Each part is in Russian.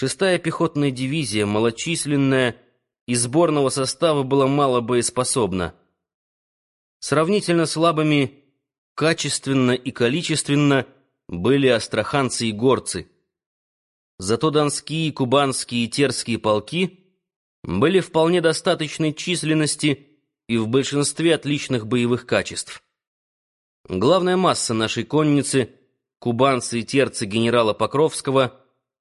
Шестая пехотная дивизия, малочисленная, из сборного состава была мало боеспособна. Сравнительно слабыми качественно и количественно были астраханцы и горцы. Зато донские, кубанские и терские полки были вполне достаточной численности и в большинстве отличных боевых качеств. Главная масса нашей конницы — кубанцы и терцы генерала Покровского,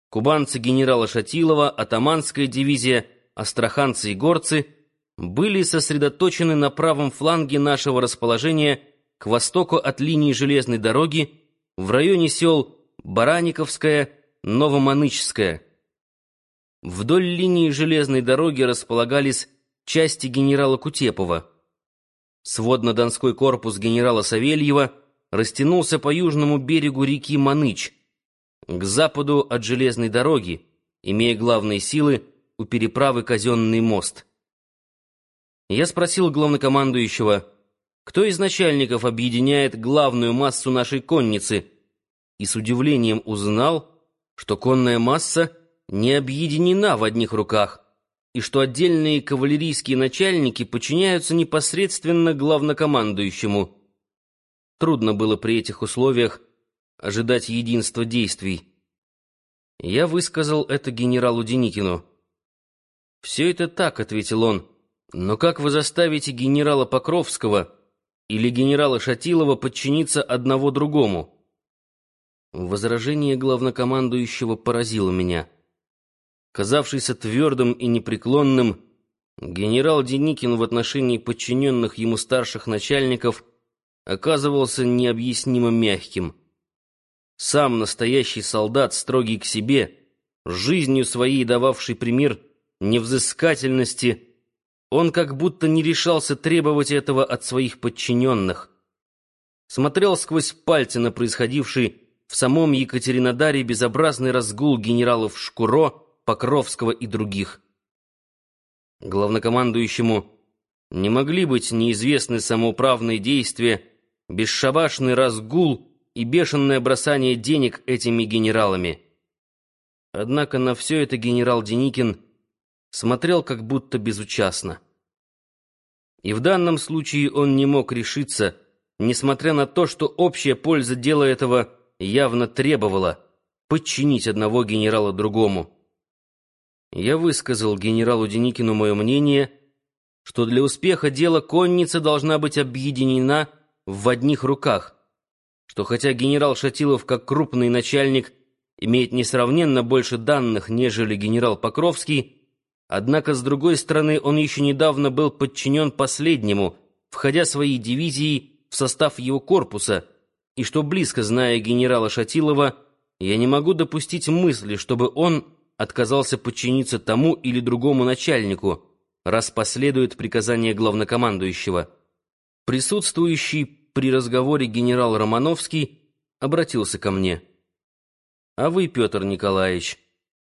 кубанцы генерала Шатилова, атаманская дивизия, астраханцы и горцы — были сосредоточены на правом фланге нашего расположения к востоку от линии железной дороги в районе сел Бараниковская, Новоманычская. Вдоль линии железной дороги располагались части генерала Кутепова. Сводно-донской корпус генерала Савельева растянулся по южному берегу реки Маныч, к западу от железной дороги, имея главные силы у переправы Казенный мост. Я спросил главнокомандующего, кто из начальников объединяет главную массу нашей конницы, и с удивлением узнал, что конная масса не объединена в одних руках, и что отдельные кавалерийские начальники подчиняются непосредственно главнокомандующему. Трудно было при этих условиях ожидать единства действий. Я высказал это генералу Деникину. «Все это так», — ответил он, — «но как вы заставите генерала Покровского или генерала Шатилова подчиниться одного другому?» Возражение главнокомандующего поразило меня. Казавшийся твердым и непреклонным, генерал Деникин в отношении подчиненных ему старших начальников оказывался необъяснимо мягким. Сам настоящий солдат, строгий к себе, жизнью своей дававший пример невзыскательности, он как будто не решался требовать этого от своих подчиненных. Смотрел сквозь пальцы на происходивший в самом Екатеринодаре безобразный разгул генералов Шкуро, Покровского и других. Главнокомандующему не могли быть неизвестны самоуправные действия, бесшабашный разгул и бешеное бросание денег этими генералами. Однако на все это генерал Деникин смотрел как будто безучастно. И в данном случае он не мог решиться, несмотря на то, что общая польза дела этого явно требовала подчинить одного генерала другому. Я высказал генералу Деникину мое мнение, что для успеха дела конница должна быть объединена в одних руках, что хотя генерал Шатилов как крупный начальник имеет несравненно больше данных, нежели генерал Покровский, Однако, с другой стороны, он еще недавно был подчинен последнему, входя своей дивизией в состав его корпуса, и что, близко зная генерала Шатилова, я не могу допустить мысли, чтобы он отказался подчиниться тому или другому начальнику, раз последует приказание главнокомандующего. Присутствующий при разговоре генерал Романовский обратился ко мне. «А вы, Петр Николаевич,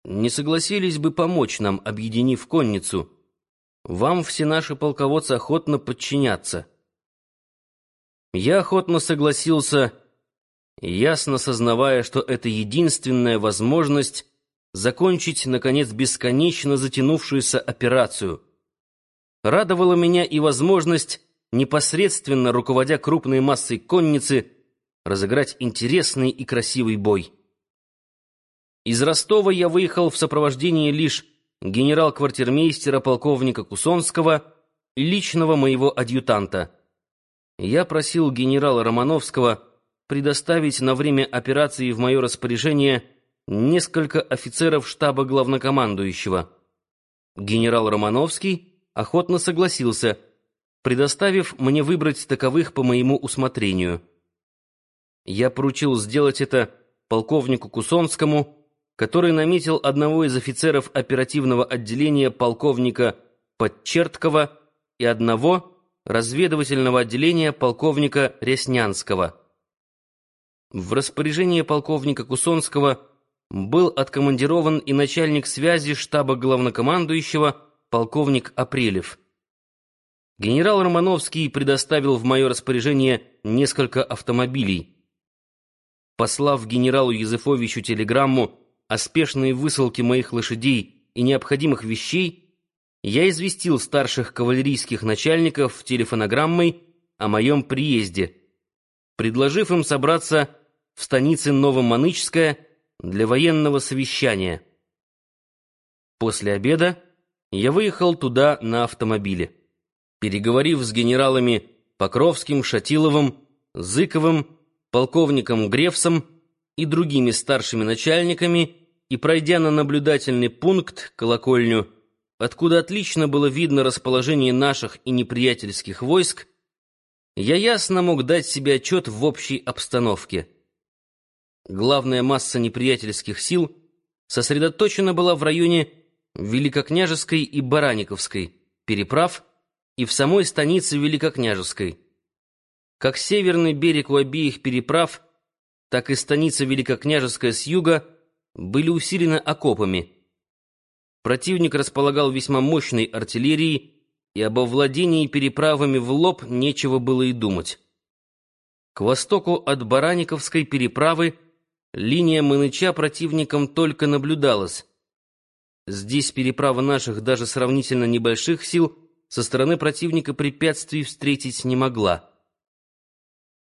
не согласились бы помочь нам, объединив конницу. Вам все наши полководцы охотно подчинятся. Я охотно согласился, ясно сознавая, что это единственная возможность закончить, наконец, бесконечно затянувшуюся операцию. Радовала меня и возможность, непосредственно руководя крупной массой конницы, разыграть интересный и красивый бой. Из Ростова я выехал в сопровождении лишь генерал-квартирмейстера полковника Кусонского личного моего адъютанта. Я просил генерала Романовского предоставить на время операции в мое распоряжение несколько офицеров штаба главнокомандующего. Генерал Романовский охотно согласился, предоставив мне выбрать таковых по моему усмотрению. Я поручил сделать это полковнику Кусонскому, который наметил одного из офицеров оперативного отделения полковника Подчерткова и одного разведывательного отделения полковника Реснянского. В распоряжение полковника Кусонского был откомандирован и начальник связи штаба главнокомандующего полковник Апрелев. Генерал Романовский предоставил в мое распоряжение несколько автомобилей. Послав генералу Езефовичу телеграмму о спешной высылке моих лошадей и необходимых вещей, я известил старших кавалерийских начальников телефонограммой о моем приезде, предложив им собраться в станице Новоманычская для военного совещания. После обеда я выехал туда на автомобиле. Переговорив с генералами Покровским, Шатиловым, Зыковым, полковником Грефсом и другими старшими начальниками и пройдя на наблюдательный пункт, колокольню, откуда отлично было видно расположение наших и неприятельских войск, я ясно мог дать себе отчет в общей обстановке. Главная масса неприятельских сил сосредоточена была в районе Великокняжеской и Бараниковской переправ и в самой станице Великокняжеской. Как северный берег у обеих переправ, так и станица Великокняжеская с юга были усилены окопами. Противник располагал весьма мощной артиллерией, и об овладении переправами в лоб нечего было и думать. К востоку от Бараниковской переправы линия Маныча противником только наблюдалась, Здесь переправа наших даже сравнительно небольших сил со стороны противника препятствий встретить не могла.